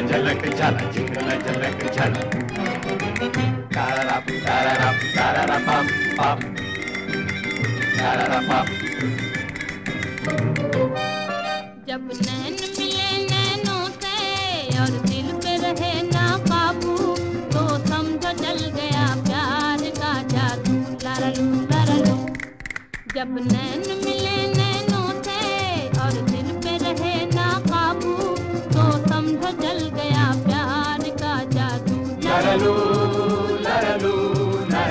झलक झलक झल ताराप ताराप तारापम पम। तारापम जब नैन मिले नैनों से और दिल पे रहे ना काबू तो समझो चल गया प्यार का जादू। लरलू लरलू जब नैन मिले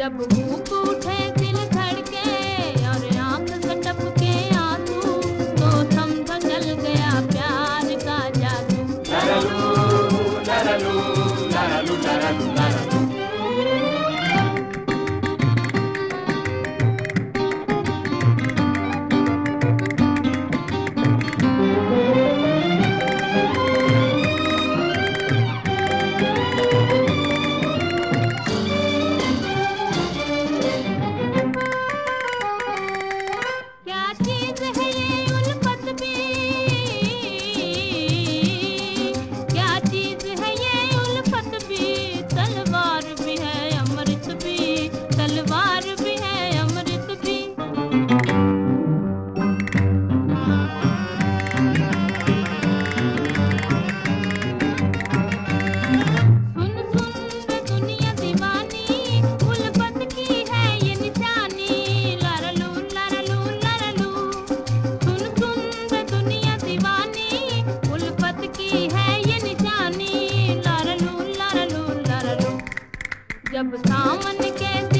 जब भूख उठे दिल धड़के और आँख से टपके आँसू तो समझो गया प्यार का जादू। ललू ललू ललू ललू candy, candy.